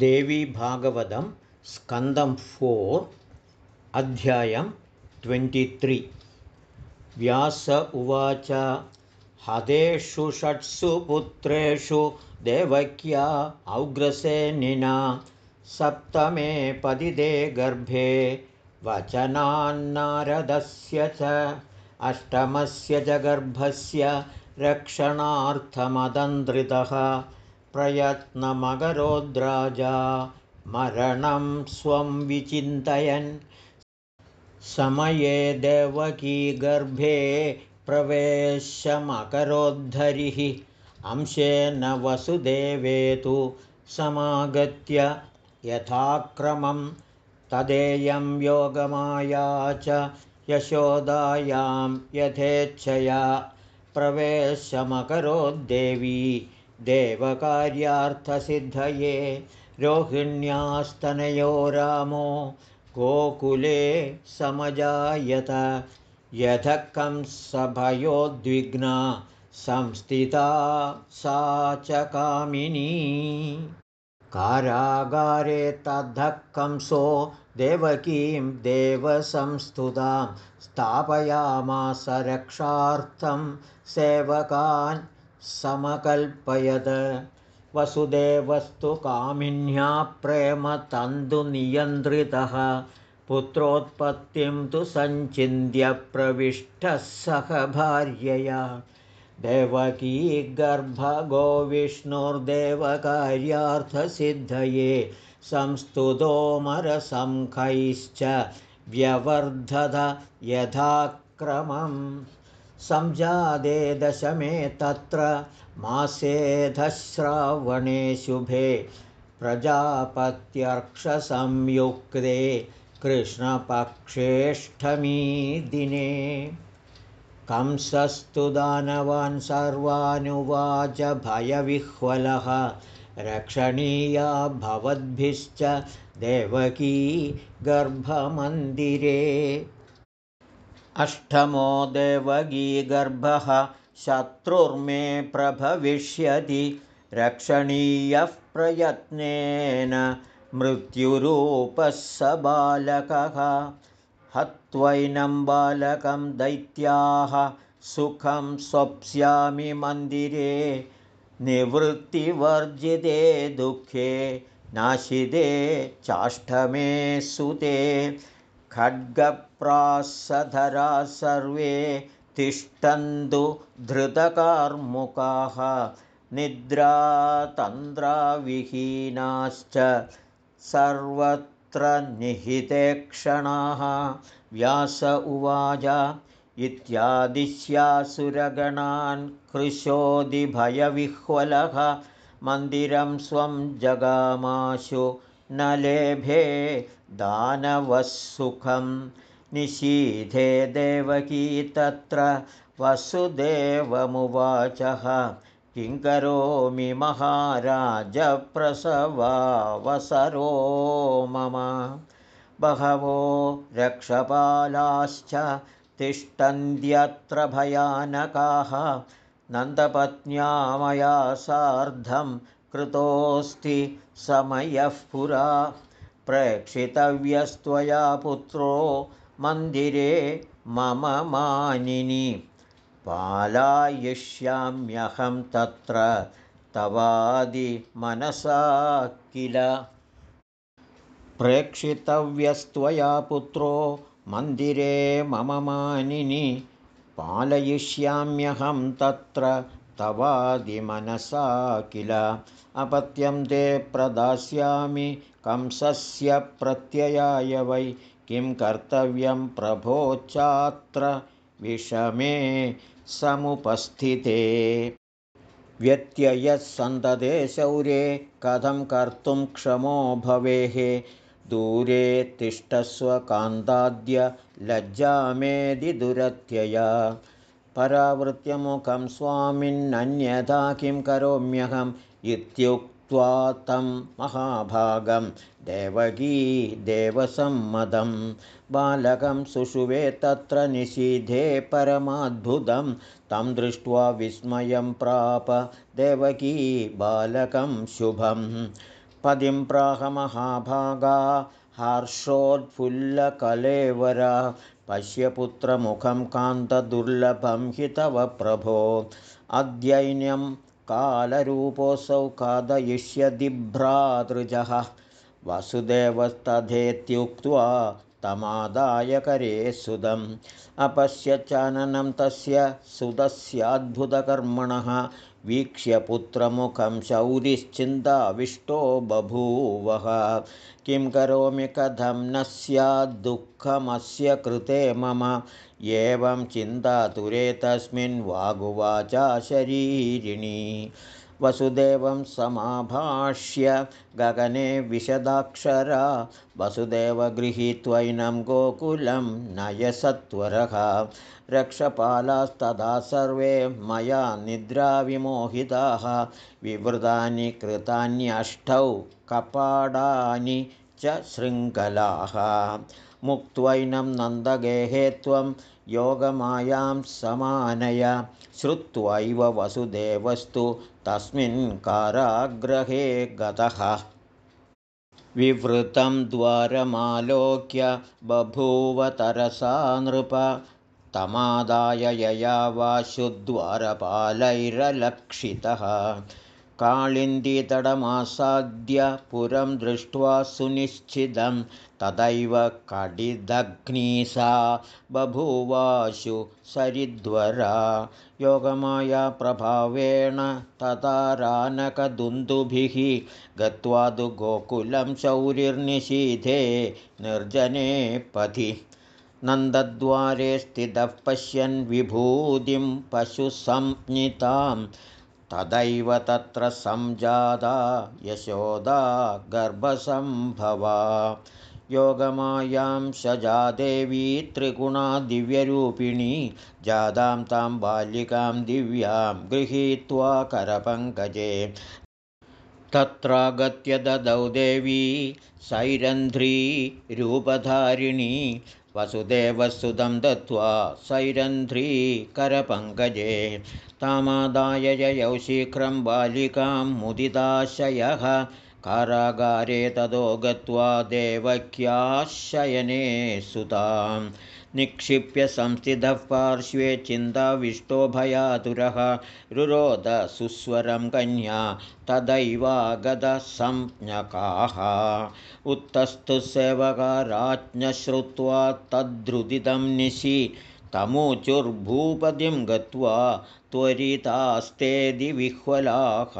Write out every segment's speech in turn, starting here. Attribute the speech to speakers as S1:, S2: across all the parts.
S1: देवीभागवतं स्कन्दं फोर् अध्यायं ट्वेण्टित्रि व्यास उवाच हतेषु षट्सु पुत्रेषु देवक्या औग्रसेनिना सप्तमे पदिदे गर्भे वचनान्नारदस्य च अष्टमस्य च गर्भस्य रक्षणार्थमदन्द्रितः प्रयत्नमकरोद्राजा मरणं स्वं विचिन्तयन्। समये देवकी गर्भे प्रवेशमकरोद्धरिः। अंशेन वसुदेवे तु समागत्य यथाक्रमं। तदेयं योगमाया च यशोदायां यथेच्छया प्रवेशमकरोद्देवी देवकार्यार्थसिद्धये रोहिण्यास्तनयो रामो गोकुले समजायत। यथकंसभयोद्विग्ना संस्थिता सा च कामिनी। कारागारे तद्धः कंसो देवकीं देवसंस्तुतां स्थापयामास रक्षार्थं सेवकान् समकल्पयत् वसुदेवस्तु कामिन्या प्रेमतन्तुनियन्त्रितः पुत्रोत्पत्तिं तु सञ्चिन्त्य प्रविष्टः सह भार्यया। देवकी गर्भगोविष्णुर्देवकार्यार्थसिद्धये संस्तुतोमरसङ्खैश्च व्यवर्धत यथाक्रमम् संजादे दशमे तत्र मासेधश्रावणे शुभे प्रजापत्यर्क्षसंयुक्ते कृष्णपक्षेष्ठमी दिने कंसस्तु दानवान् सर्वानुवाच भयविह्वलः रक्षणीया भवद्भिश्च देवकी गर्भमन्दिरे अष्टमो देवगीगर्भः शत्रुर्मे प्रभविष्यति रक्षणीयः प्रयत्नेन मृत्युरूपः स बालकः। हत्वैनं बालकं दैत्याः सुखं स्वप्स्यामि मन्दिरे। निवृत्तिवर्जिते दुःखे नाशिते चाष्टमे सुते खड्गप्रासधरा सर्वे तिष्ठन्तु धृतकार्मुकाः निद्रातन्द्राविहीनाश्च सर्वत्र निहिते क्षणाः। व्यास उवाच इत्यादिश्यासुरगणान् कृशोदिभयविह्वलः मन्दिरं स्वं जगामाशु न लेभे दानवः सुखं निशीथे देवकी तत्र वसुदेवमुवाचः। किं करोमि महाराजप्रसवावसरो मम। बहवो रक्षपालाश्च तिष्ठन्त्यत्र भयानकाः। नन्दपत्न्या मया सार्धं कृतोऽस्ति समयः पुरा। प्रेक्षितव्यस्त्वया पुत्रो मन्दिरे मम मानिनि। पालायिष्याम्यहं तत्र तवादिमनसा किल। प्रेक्षितव्यस्त्वया पुत्रो मन्दिरे मम मानिनि। पालयिष्याम्यहं तत्र तवादिमनसा किल? अपत्यं ते प्रदास्यामि कंसस्य प्रत्ययाय वै। किं कर्तव्यं प्रभोच्चात्र विषमे समुपस्थिते। व्यत्ययः शौर्ये। कथं कर्तुं क्षमो भवेः? दूरे तिष्ठस्व कान्ताद्य परावृत्यमुखं स्वामिन्नन्यथा किं करोम्यहम् इत्युक् तं महाभागं देवगी देवसम्मदं बालकं सुषुवे तत्र निषीधे परमाद्भुतं। तं दृष्ट्वा विस्मयं प्राप देवकी बालकं शुभं पदिं प्राहमहाभागा हर्षोत्फुल्लकलेवर पश्य पुत्रमुखं कान्तदुर्लभं हि तव प्रभो। अद्यैन्यं कालरूपोऽसौ खादयिष्यदिभ्रातृजः वसुदेवस्तथेत्युक्त्वा तमादायकरे सुदम्। अपश्य चाननं तस्य सुतस्याद्भुतकर्मणः वीक्ष्य पुत्रमुखं शौरिश्चिन्ताविष्टो बभूवः। किं करोमि कथं न स्याद्दुःखमस्य कृते मम। एवं चिन्तातुरे तस्मिन् वागुवाचा शरीरिणी वसुदेवं समाभाष्य गगने विशदाक्षरा वसुदेव गृहीत्वैनं गोकुलं नयसत्वरः। रक्षपालास्तदा सर्वे मया निद्राविमोहिताः विवृतानि कृतान्यष्टौ कपाडानि च शृङ्खलाः मुक्त्वैनं नन्दगेहे त्वं योगमायां समानय श्रुत्वैव वसुदेवस्तु तस्मिन् काराग्रहे गतः। विवृतं द्वारमालोक्य बभूवतरसा नृप तमादाय यया वाशुद्वारपालैरलक्षितः काळिन्दीतडमासाद्य पुरं दृष्ट्वा सुनिश्चितं तदैव कडिदग्नीसा बभूवाशु सरिद्वरा योगमाया प्रभावेण ततारानकदुन्दुभिः गत्वा तु गोकुलं शौरिर्निषीधे निर्जने पथि नन्दद्वारे स्थितः पश्यन् विभूतिं पशुसंज्ञितां तदैव तत्र संजाता यशोदा गर्भसम्भवा। योगमायां सजादेवी त्रिगुणा दिव्यरूपिणी जादां तां बालिकां दिव्यां गृहीत्वा करपङ्कजे। तत्रागत्य ददौ देवी सैरन्ध्री रूपधारिणी वसुदेवसुतं दत्त्वा सैरन्ध्री करपङ्कजे तामादाय ययौ शीघ्रं बालिकां मुदिताशयः कारागारे ततो गत्वा देवक्याशयने सुतां निक्षिप्य संस्थितः पार्श्वे चिन्ताविष्टो भयातुरः। रुरोधसुस्वरं कन्या तदैवागतसंज्ञकाः। उत्तस्तु सेवकाराज्ञश्रुत्वा तद्रुदितं निशि तमुचुर्भूपतिं गत्वा त्वरितास्तेदि विह्वलाः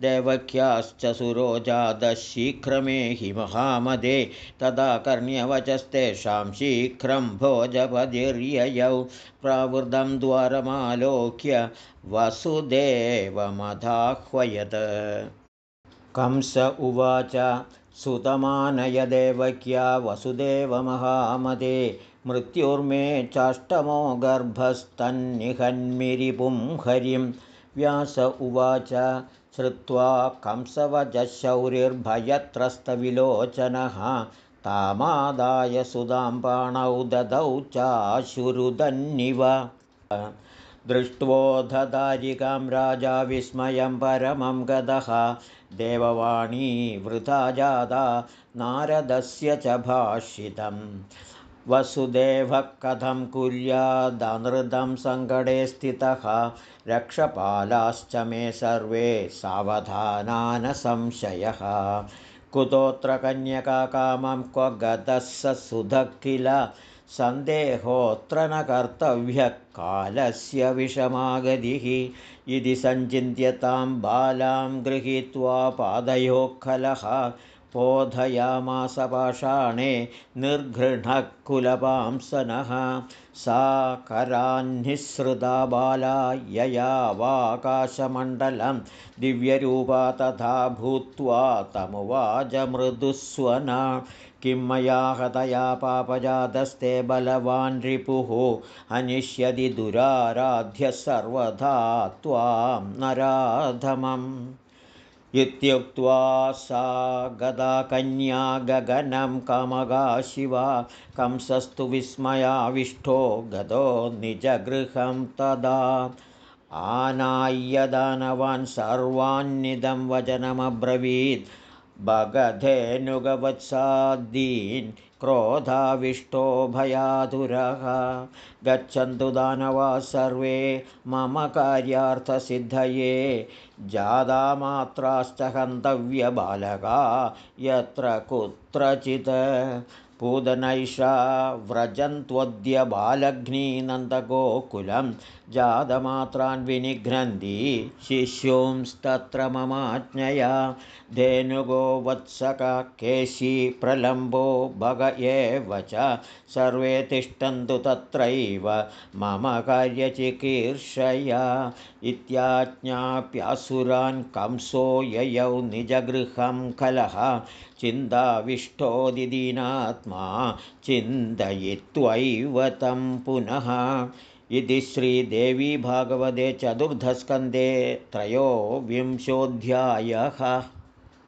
S1: देवक्याश्च सुरोजादशीघ्रमे हि महामदे तदा कर्ण्यवचस्तेषां शीघ्रं भोजपदिर्ययौ प्रावृतं द्वारमालोक्य वसुदेवमधाह्वयत्। कंस उवाच सुतमानयदेवक्या वसुदेवमहामदे मृत्युर्मे चाष्टमो गर्भस्तन्निहन्मिरिपुं हरिं। व्यास उवाच श्रुत्वा कंसवजशौरिर्भयत्रस्तविलोचनः तामादाय सुदां पाणौ ददौ चाशुरुदन्निव दृष्ट्वोधदारिकां राजा विस्मयं परमं गदः। देववाणी वृथा जाता नारदस्य च भाषितम्। वसुदेवः कथं कुर्यादनृतं सङ्कटे स्थितः। रक्षपालाश्च मे सर्वे सावधानानसंशयः कुतोऽत्र कन्यकाकामं क्व गतः स सुधः किल सन्देहोऽत्र न कर्तव्यः। कालस्य विषमागतिः। इति सञ्चिन्त्यतां बालां गृहीत्वा पादयोः खलः पोधयामासपाषाणे निर्घृणः कुलपांसनः सा करान्निःसृता बाला यया वाकाशमण्डलं दिव्यरूपा तथा भूत्वा तमुवाच मृदुस्वना किं मया हतया पापजातस्ते बलवान् रिपुः हनिष्यति दुराराध्य सर्वथा त्वां नराधमम्। इत्युक्त्वा सा गदा कन्या गगनं कमगा शिवा कंसस्तु विस्मयाविष्टो गदो निजगृहं तदा। आनाय्यदानवान् सर्वान्निदं वचनमब्रवीत् भगधेनुगवत्सादीन् क्रोधाविष्टो भयातुरः गच्छन्तु दानवा सर्वे मम कार्यार्थसिद्धये। जादामात्राश्च हन्तव्यबालका यत्र कुत्रचित् पूदनैषा व्रजन्त्वद्य बालघ्नीनन्दगोकुलं जातमात्रान् विनिघ्नन्ति शिष्योंस्तत्र ममाज्ञया। धेनुगो प्रलम्बो भग एव च। सर्वे तिष्ठन्तु तत्रैव मम कार्यचिकीर्षया। इत्याज्ञाप्यासुरान् कंसो ययौ निजगृहं कलः चिन्ताविष्टोदिदीनात्मा चिन्तयित्वैव तं पुनः। इति श्रीदेवी भागवते चतुर्धस्कन्धे त्रयोविंशोऽध्यायः